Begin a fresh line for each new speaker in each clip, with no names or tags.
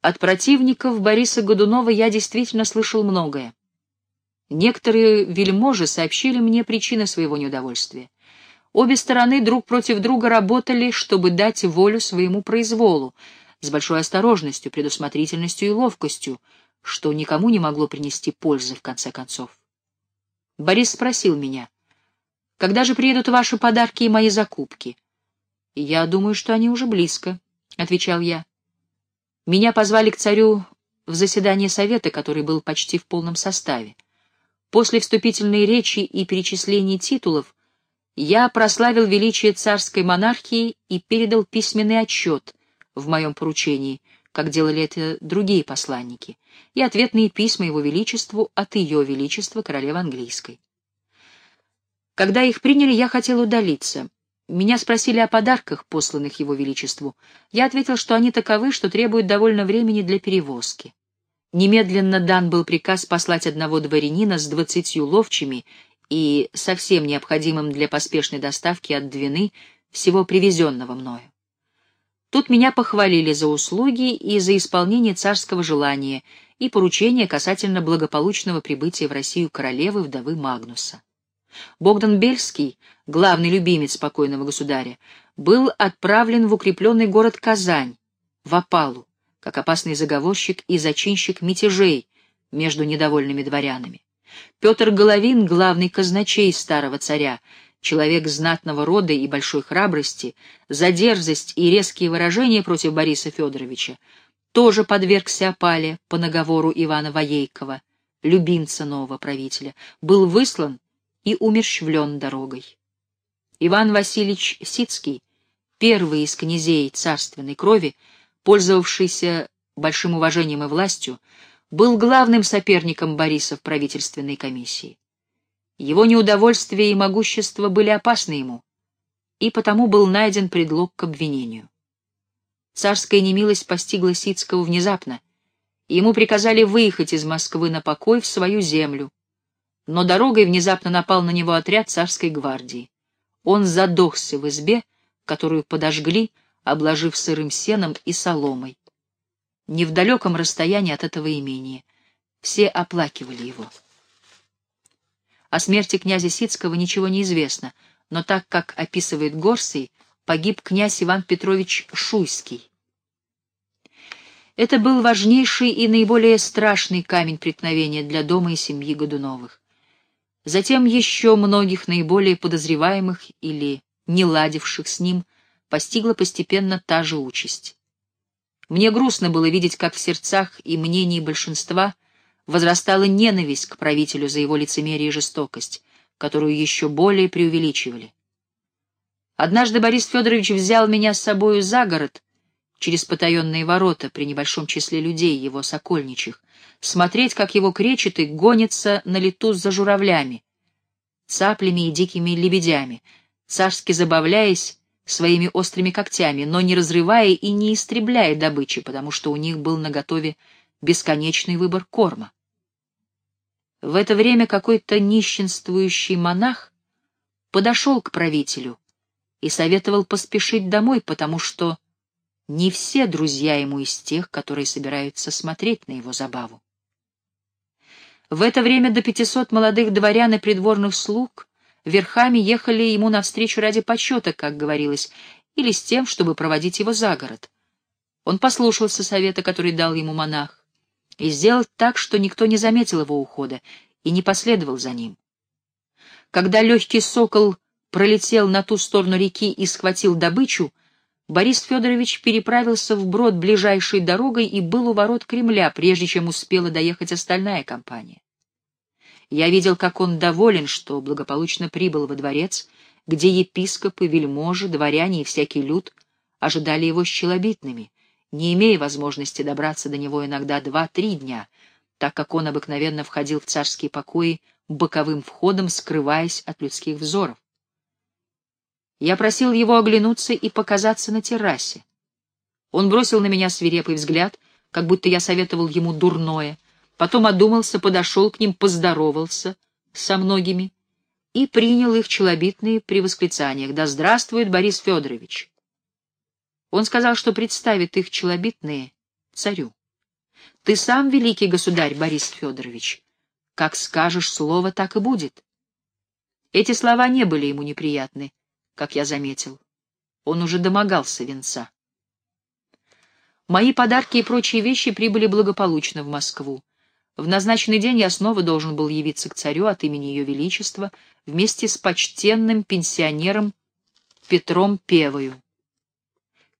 От противников Бориса Годунова я действительно слышал многое. Некоторые вельможи сообщили мне причины своего неудовольствия. Обе стороны друг против друга работали, чтобы дать волю своему произволу, с большой осторожностью, предусмотрительностью и ловкостью, что никому не могло принести пользы в конце концов. Борис спросил меня, «Когда же приедут ваши подарки и мои закупки?» «Я думаю, что они уже близко», — отвечал я. Меня позвали к царю в заседание совета, который был почти в полном составе. После вступительной речи и перечисления титулов я прославил величие царской монархии и передал письменный отчет в моем поручении, как делали это другие посланники, и ответные письма его величеству от ее величества королевы английской. Когда их приняли, я хотел удалиться. Меня спросили о подарках, посланных его величеству. Я ответил, что они таковы, что требуют довольно времени для перевозки. Немедленно дан был приказ послать одного дворянина с двадцатью ловчими и совсем необходимым для поспешной доставки от Двины всего привезенного мною. Тут меня похвалили за услуги и за исполнение царского желания и поручения касательно благополучного прибытия в Россию королевы вдовы Магнуса. Богдан Бельский, главный любимец спокойного государя, был отправлен в укрепленный город Казань, в опалу, как опасный заговорщик и зачинщик мятежей между недовольными дворянами. Петр Головин, главный казначей старого царя, человек знатного рода и большой храбрости, за дерзость и резкие выражения против Бориса Федоровича, тоже подвергся опале по наговору Ивана Воейкова, любимца нового правителя, был выслан и умерщвлен дорогой. Иван Васильевич Сицкий, первый из князей царственной крови, пользовавшийся большим уважением и властью, был главным соперником Бориса в правительственной комиссии. Его неудовольствие и могущество были опасны ему, и потому был найден предлог к обвинению. Царская немилость постигла Сицкого внезапно, и ему приказали выехать из Москвы на покой в свою землю, но дорогой внезапно напал на него отряд царской гвардии. Он задохся в избе, которую подожгли, обложив сырым сеном и соломой не в далеком расстоянии от этого имения. Все оплакивали его. О смерти князя Сицкого ничего не известно, но так как описывает Горсий, погиб князь Иван Петрович Шуйский. Это был важнейший и наиболее страшный камень преткновения для дома и семьи Годуновых. Затем еще многих наиболее подозреваемых или не ладивших с ним постигла постепенно та же участь. Мне грустно было видеть, как в сердцах и мнении большинства возрастала ненависть к правителю за его лицемерие и жестокость, которую еще более преувеличивали. Однажды Борис Федорович взял меня с собою за город, через потаенные ворота при небольшом числе людей, его сокольничьих, смотреть, как его кречеты гонятся на лету за журавлями, цаплями и дикими лебедями, царски забавляясь своими острыми когтями, но не разрывая и не истребляя добычи, потому что у них был наготове бесконечный выбор корма. В это время какой-то нищенствующий монах подошел к правителю и советовал поспешить домой, потому что не все друзья ему из тех, которые собираются смотреть на его забаву. В это время до пятисот молодых дворян и придворных слуг верхами ехали ему навстречу ради почета, как говорилось, или с тем, чтобы проводить его за город. Он послушался совета, который дал ему монах, и сделал так, что никто не заметил его ухода и не последовал за ним. Когда легкий сокол пролетел на ту сторону реки и схватил добычу, Борис Федорович переправился вброд ближайшей дорогой и был у ворот Кремля, прежде чем успела доехать остальная компания. Я видел, как он доволен, что благополучно прибыл во дворец, где епископы, вельможи, дворяне и всякий люд ожидали его с челобитными, не имея возможности добраться до него иногда два-три дня, так как он обыкновенно входил в царские покои боковым входом, скрываясь от людских взоров. Я просил его оглянуться и показаться на террасе. Он бросил на меня свирепый взгляд, как будто я советовал ему дурное — Потом одумался, подошел к ним, поздоровался со многими и принял их челобитные при восклицаниях «Да здравствует Борис Федорович!». Он сказал, что представит их челобитные царю. Ты сам великий государь, Борис Федорович. Как скажешь слово, так и будет. Эти слова не были ему неприятны, как я заметил. Он уже домогался венца. Мои подарки и прочие вещи прибыли благополучно в Москву. В назначенный день я снова должен был явиться к царю от имени Ее Величества вместе с почтенным пенсионером Петром Певою.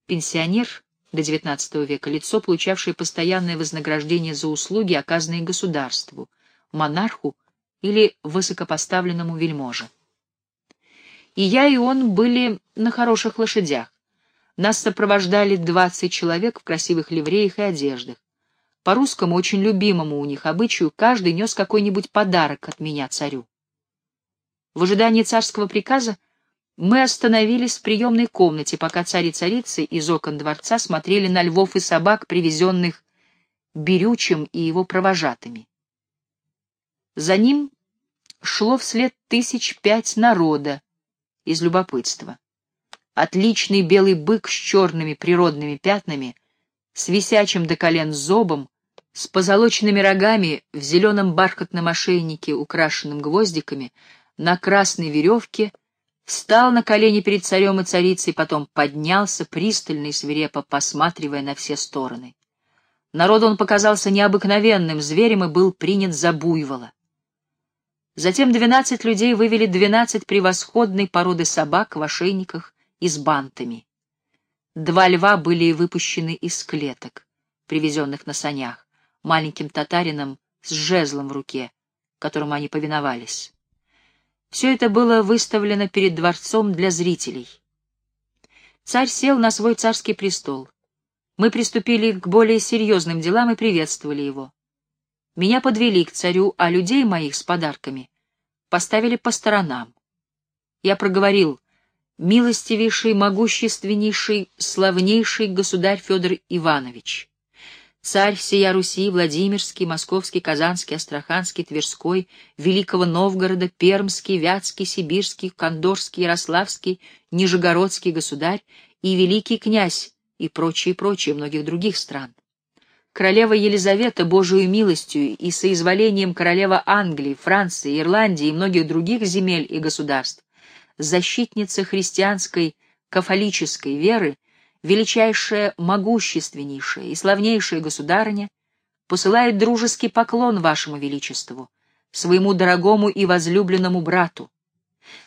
Пенсионер до XIX века — лицо, получавшее постоянное вознаграждение за услуги, оказанные государству, монарху или высокопоставленному вельможе. И я, и он были на хороших лошадях. Нас сопровождали двадцать человек в красивых ливреях и одеждах. По русскому, очень любимому у них обычаю, каждый нес какой-нибудь подарок от меня царю. В ожидании царского приказа мы остановились в приемной комнате, пока царь и царицы из окон дворца смотрели на львов и собак, привезенных Берючим и его провожатыми. За ним шло вслед тысяч пять народа из любопытства. Отличный белый бык с черными природными пятнами, с висячим до колен зобом, с позолоченными рогами в зеленом бархатном ошейнике, украшенном гвоздиками, на красной веревке, встал на колени перед царем и царицей, потом поднялся, пристально и свирепо посматривая на все стороны. Народу он показался необыкновенным зверем и был принят за буйвола. Затем двенадцать людей вывели двенадцать превосходной породы собак в ошейниках и с бантами. Два льва были выпущены из клеток, привезенных на санях, маленьким татарином с жезлом в руке, которому они повиновались. Все это было выставлено перед дворцом для зрителей. Царь сел на свой царский престол. Мы приступили к более серьезным делам и приветствовали его. Меня подвели к царю, а людей моих с подарками поставили по сторонам. Я проговорил милостивейший, могущественнейший, славнейший государь Федор Иванович, царь всея Руси, Владимирский, Московский, Казанский, Астраханский, Тверской, Великого Новгорода, Пермский, Вятский, Сибирский, Кондорский, Ярославский, Нижегородский государь и великий князь и прочие, прочие многих других стран. Королева Елизавета Божию милостью и соизволением королева Англии, Франции, Ирландии и многих других земель и государств защитница христианской кафолической веры, величайшая, могущественнейшая и славнейшая государыня, посылает дружеский поклон вашему величеству, своему дорогому и возлюбленному брату.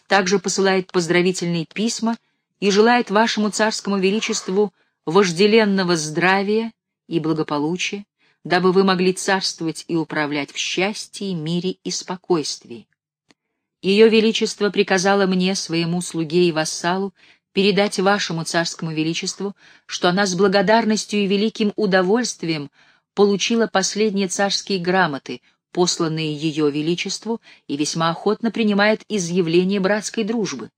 Также посылает поздравительные письма и желает вашему царскому величеству вожделенного здравия и благополучия, дабы вы могли царствовать и управлять в счастье, мире и спокойствии. Ее Величество приказало мне, своему слуге и вассалу, передать вашему царскому величеству, что она с благодарностью и великим удовольствием получила последние царские грамоты, посланные ее величеству, и весьма охотно принимает изъявление братской дружбы.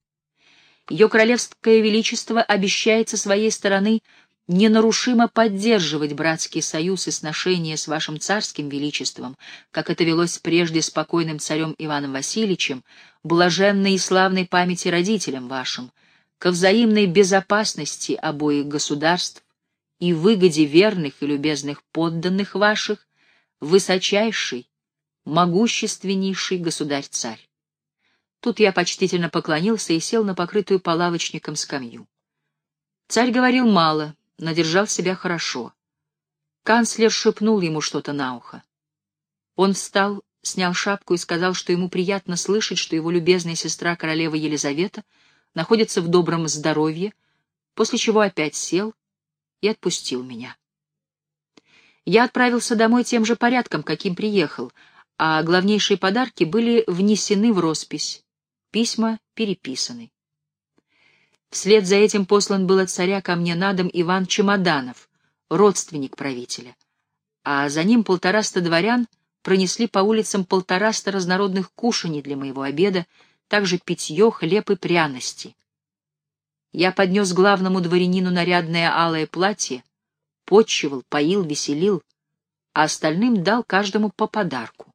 Ее королевское величество обещает со своей стороны ненарушимо поддерживать братский союз и сношения с вашим царским величеством, как это велось прежде с покойным царем Иваном Васильевичем, блаженной и славной памяти родителям вашим, ко взаимной безопасности обоих государств и выгоде верных и любезных подданных ваших, высочайший, могущественнейший государь-царь. Тут я почтительно поклонился и сел на покрытую палавочником скамью. Царь говорил мало, но держал себя хорошо. Канцлер шепнул ему что-то на ухо. Он встал, снял шапку и сказал, что ему приятно слышать, что его любезная сестра королева Елизавета находится в добром здоровье, после чего опять сел и отпустил меня. Я отправился домой тем же порядком, каким приехал, а главнейшие подарки были внесены в роспись, письма переписаны. Вслед за этим послан был от царя ко мне на дом Иван Чемоданов, родственник правителя. А за ним полтораста дворян пронесли по улицам полтораста разнородных кушаний для моего обеда, также питье, хлеб и пряности. Я поднес главному дворянину нарядное алое платье, почивал, поил, веселил, а остальным дал каждому по подарку.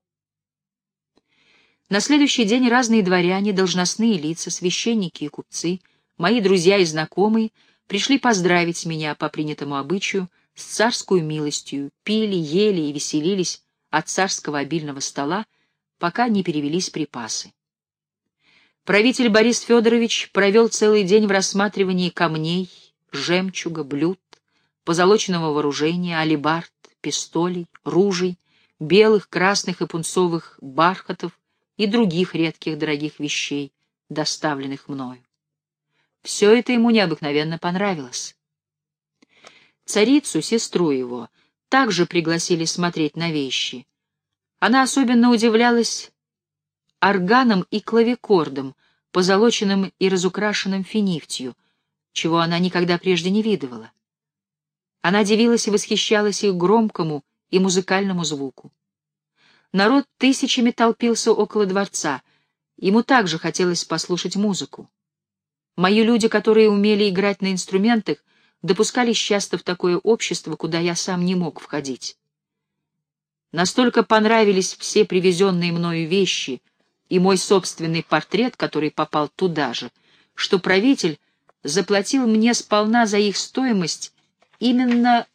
На следующий день разные дворяне, должностные лица, священники и купцы — мои друзья и знакомые пришли поздравить меня по принятому обычаю с царскую милостью, пили, ели и веселились от царского обильного стола, пока не перевелись припасы. Правитель Борис Федорович провел целый день в рассматривании камней, жемчуга, блюд, позолоченного вооружения, алибард, пистолей, ружей, белых, красных и пунцовых бархатов и других редких дорогих вещей, доставленных мною. Все это ему необыкновенно понравилось. Царицу, сестру его, также пригласили смотреть на вещи. Она особенно удивлялась органом и клавикордом, позолоченным и разукрашенным финифтью, чего она никогда прежде не видывала. Она дивилась и восхищалась их громкому и музыкальному звуку. Народ тысячами толпился около дворца, ему также хотелось послушать музыку. Мои люди, которые умели играть на инструментах, допускались часто в такое общество, куда я сам не мог входить. Настолько понравились все привезенные мною вещи и мой собственный портрет, который попал туда же, что правитель заплатил мне сполна за их стоимость именно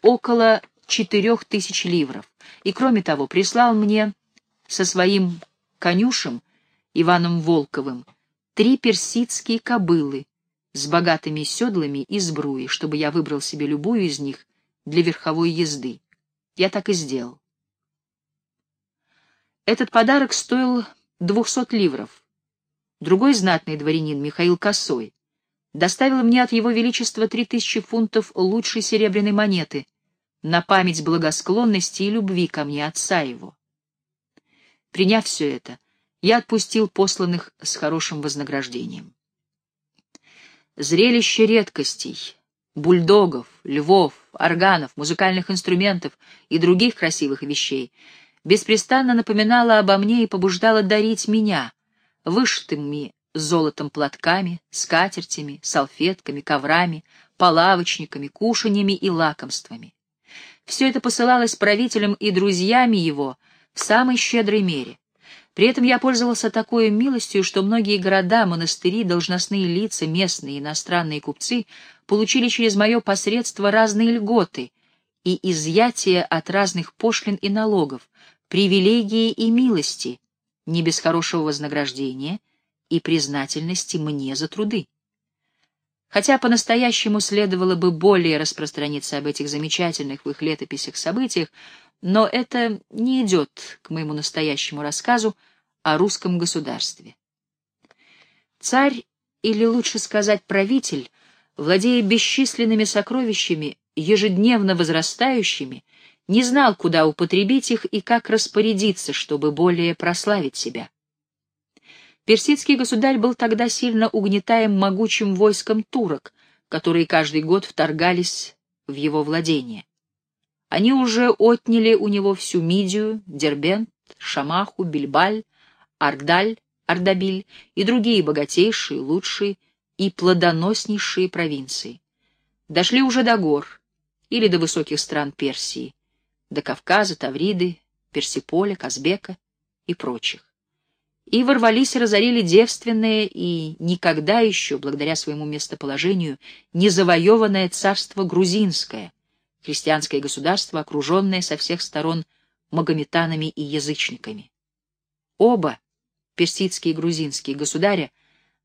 около четырех тысяч ливров, и, кроме того, прислал мне со своим конюшем Иваном Волковым три персидские кобылы с богатыми седлами и сбруей, чтобы я выбрал себе любую из них для верховой езды. Я так и сделал. Этот подарок стоил двухсот ливров. Другой знатный дворянин, Михаил Косой, доставил мне от его величества три тысячи фунтов лучшей серебряной монеты на память благосклонности и любви ко мне отца его. Приняв все это, я отпустил посланных с хорошим вознаграждением. Зрелище редкостей, бульдогов, львов, органов, музыкальных инструментов и других красивых вещей беспрестанно напоминало обо мне и побуждало дарить меня, вышитыми золотом платками, скатертями, салфетками, коврами, полавочниками, кушаньями и лакомствами. Все это посылалось правителям и друзьями его в самой щедрой мере. При этом я пользовался такой милостью, что многие города, монастыри, должностные лица, местные и иностранные купцы получили через мое посредство разные льготы и изъятия от разных пошлин и налогов, привилегии и милости, не без хорошего вознаграждения — и признательности мне за труды. Хотя по-настоящему следовало бы более распространиться об этих замечательных в их летописях событиях, но это не идет к моему настоящему рассказу о русском государстве. Царь, или лучше сказать правитель, владея бесчисленными сокровищами, ежедневно возрастающими, не знал, куда употребить их и как распорядиться, чтобы более прославить себя. Персидский государь был тогда сильно угнетаем могучим войском турок, которые каждый год вторгались в его владение. Они уже отняли у него всю Мидию, Дербент, Шамаху, Бильбаль, Ардаль, Ардабиль и другие богатейшие, лучшие и плодоноснейшие провинции. Дошли уже до гор или до высоких стран Персии, до Кавказа, Тавриды, Персиполя, Казбека и прочих и ворвались и разорили девственное и никогда еще, благодаря своему местоположению, не завоеванное царство грузинское, христианское государство, окруженное со всех сторон магометанами и язычниками. Оба, персидские и грузинские государя,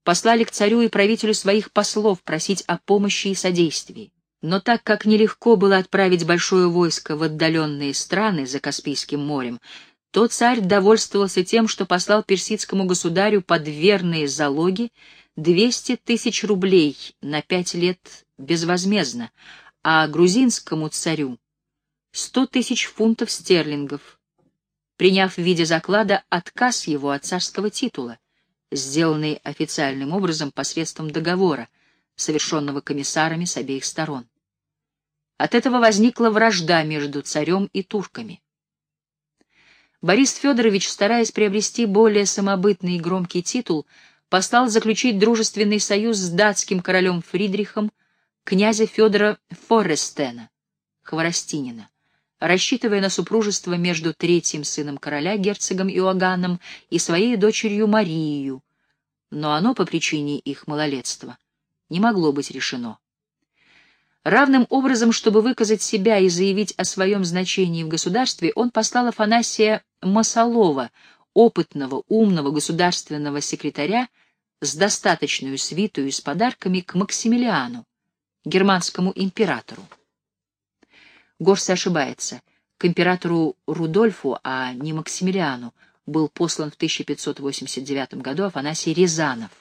послали к царю и правителю своих послов просить о помощи и содействии. Но так как нелегко было отправить большое войско в отдаленные страны за Каспийским морем, то царь довольствовался тем, что послал персидскому государю под верные залоги 200 тысяч рублей на пять лет безвозмездно, а грузинскому царю 100 тысяч фунтов стерлингов, приняв в виде заклада отказ его от царского титула, сделанный официальным образом посредством договора, совершенного комиссарами с обеих сторон. От этого возникла вражда между царем и турками. Борис Федорович, стараясь приобрести более самобытный и громкий титул, послал заключить дружественный союз с датским королем Фридрихом, князя Федора Форестена, Хворостинина, рассчитывая на супружество между третьим сыном короля, герцогом Иоганном, и своей дочерью Марией, но оно, по причине их малолетства, не могло быть решено. Равным образом, чтобы выказать себя и заявить о своем значении в государстве, он послал Афанасия Масолова, опытного, умного государственного секретаря, с достаточную свитую и с подарками к Максимилиану, германскому императору. Горсе ошибается. К императору Рудольфу, а не Максимилиану, был послан в 1589 году Афанасий Рязанов.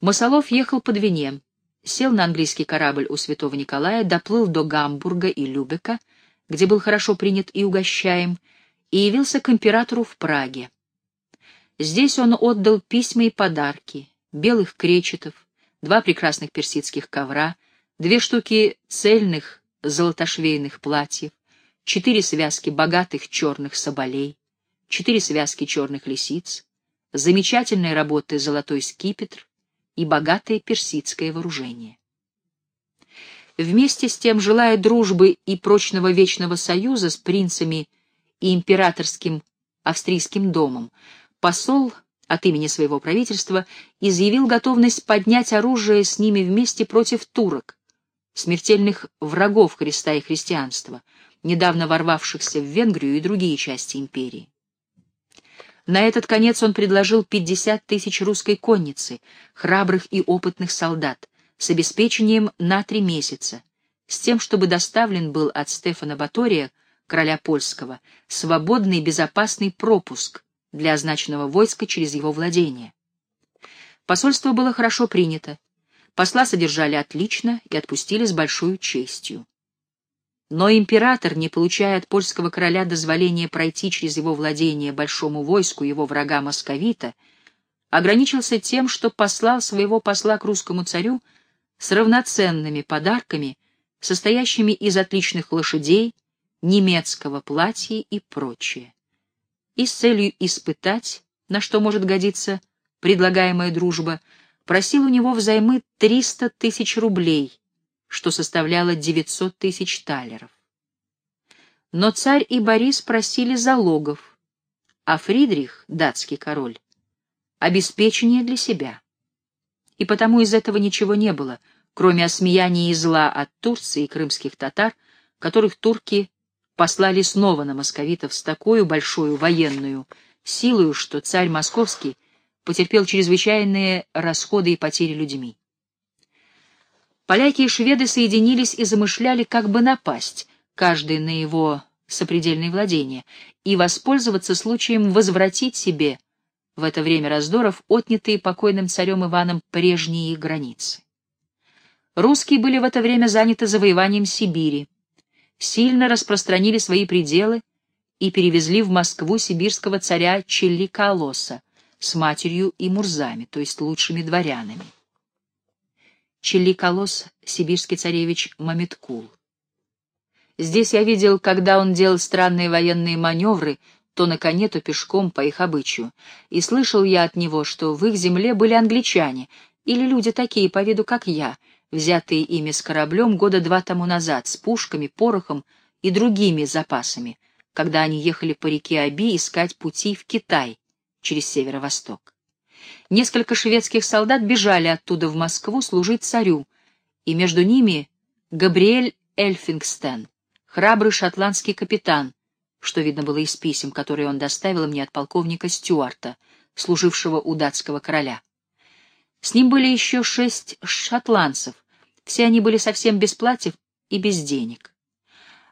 Масолов ехал по Двине, сел на английский корабль у святого Николая, доплыл до Гамбурга и Любека, где был хорошо принят и угощаем, и явился к императору в Праге. Здесь он отдал письма и подарки, белых кречетов, два прекрасных персидских ковра, две штуки цельных золотошвейных платьев, четыре связки богатых черных соболей, четыре связки черных лисиц, замечательной работы золотой скипетр и богатое персидское вооружение. Вместе с тем, желая дружбы и прочного вечного союза с принцами и императорским австрийским домом, посол от имени своего правительства изъявил готовность поднять оружие с ними вместе против турок, смертельных врагов Христа и христианства, недавно ворвавшихся в Венгрию и другие части империи. На этот конец он предложил 50 тысяч русской конницы, храбрых и опытных солдат, с обеспечением на три месяца, с тем, чтобы доставлен был от Стефана Батория, короля польского, свободный безопасный пропуск для означенного войска через его владение. Посольство было хорошо принято, посла содержали отлично и отпустили с большой честью. Но император, не получая от польского короля дозволения пройти через его владение большому войску его врага Московита, ограничился тем, что послал своего посла к русскому царю с равноценными подарками, состоящими из отличных лошадей, немецкого платья и прочее. И с целью испытать, на что может годиться предлагаемая дружба, просил у него взаймы 300 тысяч рублей, что составляло 900 тысяч талеров. Но царь и Борис просили залогов, а Фридрих, датский король, обеспечение для себя. И потому из этого ничего не было, кроме осмеяния и зла от Турции и крымских татар, которых турки послали снова на московитов с такой большой военную силою, что царь московский потерпел чрезвычайные расходы и потери людьми. Поляки и шведы соединились и замышляли как бы напасть, каждый на его сопредельные владения, и воспользоваться случаем возвратить себе в это время раздоров отнятые покойным царем Иваном прежние границы. Русские были в это время заняты завоеванием Сибири, сильно распространили свои пределы и перевезли в Москву сибирского царя Челликолоса с матерью и мурзами, то есть лучшими дворянами. Челиколос, сибирский царевич Мамиткул. Здесь я видел, когда он делал странные военные маневры, то на коне, то пешком, по их обычаю, и слышал я от него, что в их земле были англичане, или люди такие, по виду, как я, взятые ими с кораблем года два тому назад, с пушками, порохом и другими запасами, когда они ехали по реке Аби искать пути в Китай через северо-восток. Несколько шведских солдат бежали оттуда в Москву служить царю, и между ними Габриэль Эльфингстен, храбрый шотландский капитан, что видно было из писем, которые он доставил мне от полковника Стюарта, служившего у датского короля. С ним были еще шесть шотландцев, все они были совсем без платьев и без денег.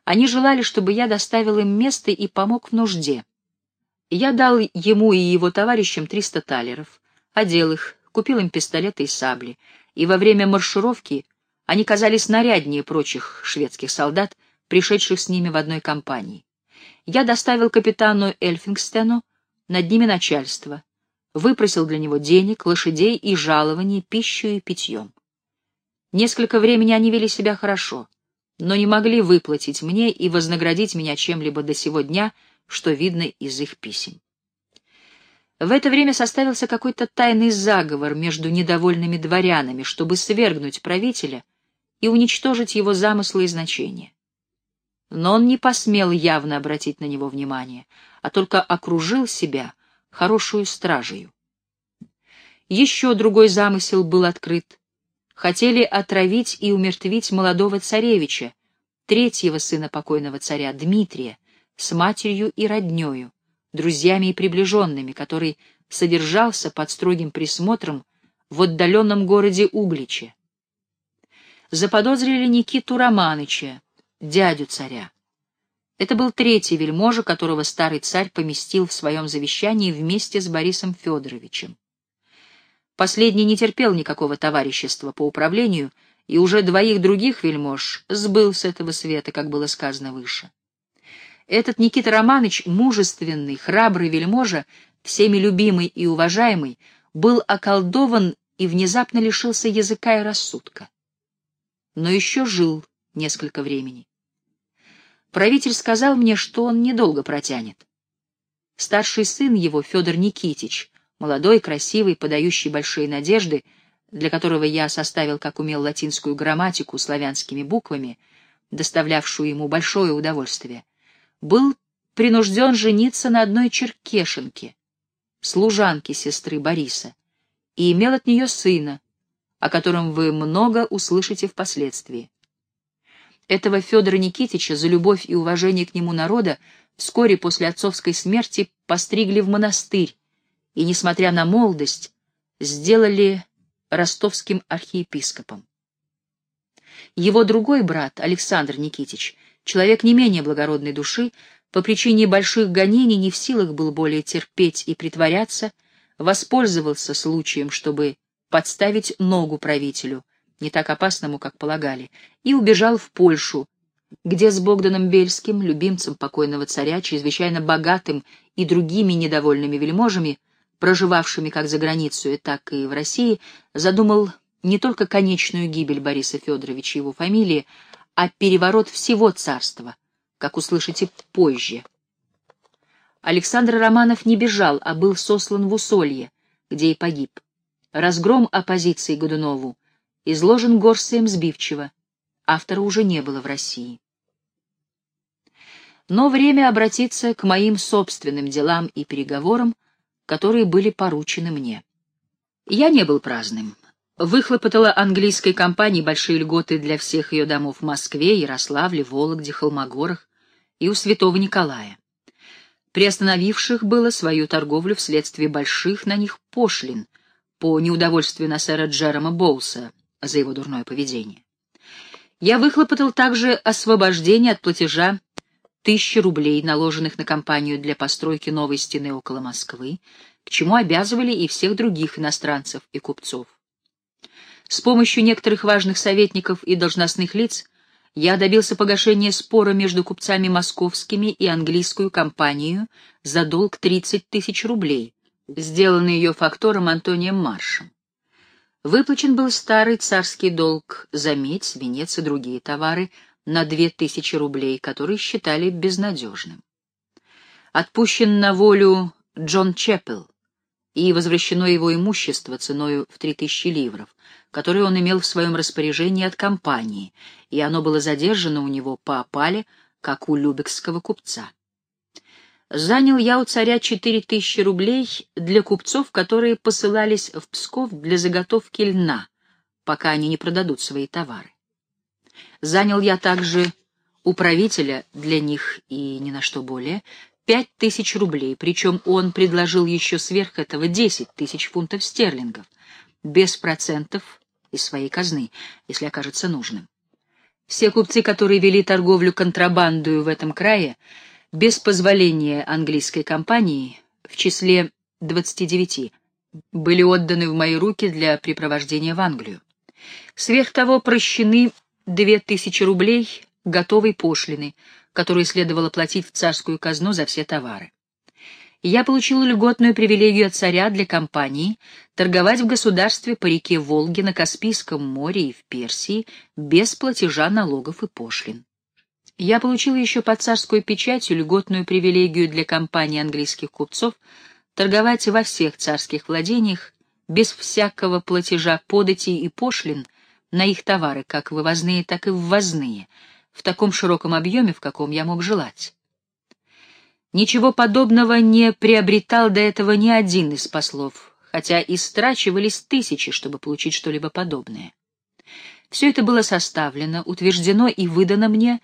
Они желали, чтобы я доставил им место и помог в нужде. Я дал ему и его товарищам триста талеров, одел их, купил им пистолеты и сабли, и во время маршировки они казались наряднее прочих шведских солдат, пришедших с ними в одной компании. Я доставил капитану Эльфингстену над ними начальство, выпросил для него денег, лошадей и жалований, пищу и питьем. Несколько времени они вели себя хорошо, но не могли выплатить мне и вознаградить меня чем-либо до сего дня, что видно из их писем. В это время составился какой-то тайный заговор между недовольными дворянами, чтобы свергнуть правителя и уничтожить его замыслы и значения. Но он не посмел явно обратить на него внимание, а только окружил себя хорошую стражею. Еще другой замысел был открыт, хотели отравить и умертвить молодого царевича, третьего сына покойного царя Дмитрия, с матерью и роднёю, друзьями и приближенными, который содержался под строгим присмотром в отдаленном городе Угличе. Заподозрили Никиту Романыча, дядю царя. Это был третий вельможа, которого старый царь поместил в своем завещании вместе с Борисом Федоровичем. Последний не терпел никакого товарищества по управлению, и уже двоих других вельмож сбыл с этого света, как было сказано выше. Этот Никита Романович, мужественный, храбрый вельможа, всеми любимый и уважаемый, был околдован и внезапно лишился языка и рассудка. Но еще жил несколько времени. Правитель сказал мне, что он недолго протянет. Старший сын его, Федор Никитич, молодой, красивый, подающий большие надежды, для которого я составил, как умел, латинскую грамматику славянскими буквами, доставлявшую ему большое удовольствие, был принужден жениться на одной черкешенке, служанке сестры Бориса, и имел от нее сына, о котором вы много услышите впоследствии. Этого Федора Никитича за любовь и уважение к нему народа вскоре после отцовской смерти постригли в монастырь и, несмотря на молодость, сделали ростовским архиепископом. Его другой брат, Александр Никитич, человек не менее благородной души, по причине больших гонений не в силах был более терпеть и притворяться, воспользовался случаем, чтобы подставить ногу правителю, не так опасному, как полагали, и убежал в Польшу, где с Богданом Бельским, любимцем покойного царя, чрезвычайно богатым и другими недовольными вельможами, проживавшими как за границей, так и в России, задумал не только конечную гибель Бориса Федоровича и его фамилии, а переворот всего царства, как услышите позже. Александр Романов не бежал, а был сослан в Усолье, где и погиб. Разгром оппозиции Годунову изложен Горсием сбивчиво. Автора уже не было в России. Но время обратиться к моим собственным делам и переговорам, которые были поручены мне. Я не был праздным. Выхлопотала английской компании большие льготы для всех ее домов в Москве, Ярославле, Вологде, Холмогорах и у Святого Николая, приостановивших было свою торговлю вследствие больших на них пошлин по неудовольствию на сэра Джерома Боуса за его дурное поведение. Я выхлопотал также освобождение от платежа тысячи рублей, наложенных на компанию для постройки новой стены около Москвы, к чему обязывали и всех других иностранцев и купцов. С помощью некоторых важных советников и должностных лиц я добился погашения спора между купцами московскими и английскую компанию за долг 30 тысяч рублей, сделанный ее фактором Антонием Маршем. Выплачен был старый царский долг за медь, свинец и другие товары на 2000 рублей, которые считали безнадежным. Отпущен на волю Джон Чеппел, и возвращено его имущество ценою в 3000 ливров, которое он имел в своем распоряжении от компании, и оно было задержано у него по опале, как у любекского купца. Занял я у царя 4000 рублей для купцов, которые посылались в Псков для заготовки льна, пока они не продадут свои товары. Занял я также у правителя для них и ни на что более пять тысяч рублей, причем он предложил еще сверх этого десять тысяч фунтов стерлингов, без процентов из своей казны, если окажется нужным. Все купцы, которые вели торговлю контрабандою в этом крае, без позволения английской компании, в числе 29, были отданы в мои руки для припровождения в Англию. Сверх того прощены две тысячи рублей готовой пошлины, которую следовало платить в царскую казну за все товары. Я получил льготную привилегию от царя для компании торговать в государстве по реке Волге на Каспийском море и в Персии без платежа налогов и пошлин. Я получил еще под царскую печатью льготную привилегию для компании английских купцов торговать во всех царских владениях без всякого платежа податей и пошлин на их товары, как вывозные, так и ввозные, в таком широком объеме, в каком я мог желать. Ничего подобного не приобретал до этого ни один из послов, хотя и страчивались тысячи, чтобы получить что-либо подобное. Все это было составлено, утверждено и выдано мне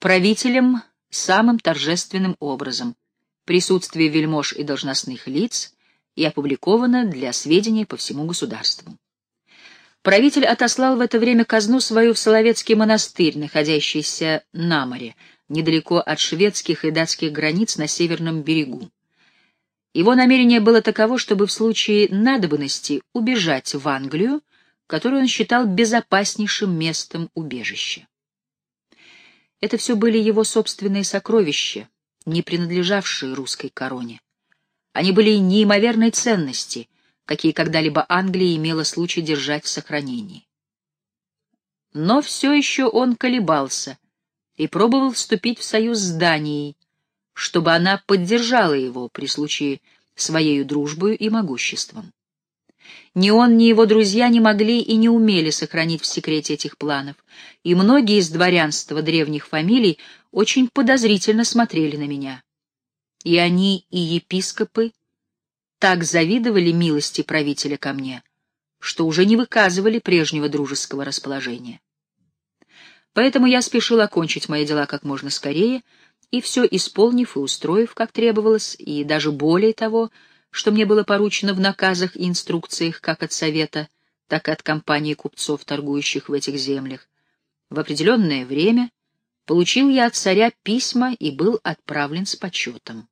правителем самым торжественным образом, присутствие вельмож и должностных лиц, и опубликовано для сведения по всему государству. Правитель отослал в это время казну свою в Соловецкий монастырь, находящийся на море, недалеко от шведских и датских границ на северном берегу. Его намерение было таково, чтобы в случае надобности убежать в Англию, которую он считал безопаснейшим местом убежища. Это все были его собственные сокровища, не принадлежавшие русской короне. Они были неимоверной ценности, какие когда-либо Англия имела случай держать в сохранении. Но все еще он колебался и пробовал вступить в союз с Данией, чтобы она поддержала его при случае своей дружбою и могуществом. Ни он, ни его друзья не могли и не умели сохранить в секрете этих планов, и многие из дворянства древних фамилий очень подозрительно смотрели на меня. И они, и епископы так завидовали милости правителя ко мне, что уже не выказывали прежнего дружеского расположения. Поэтому я спешил окончить мои дела как можно скорее, и все исполнив и устроив, как требовалось, и даже более того — что мне было поручено в наказах и инструкциях как от Совета, так и от компании купцов, торгующих в этих землях. В определенное время получил я от царя письма и был отправлен с почетом.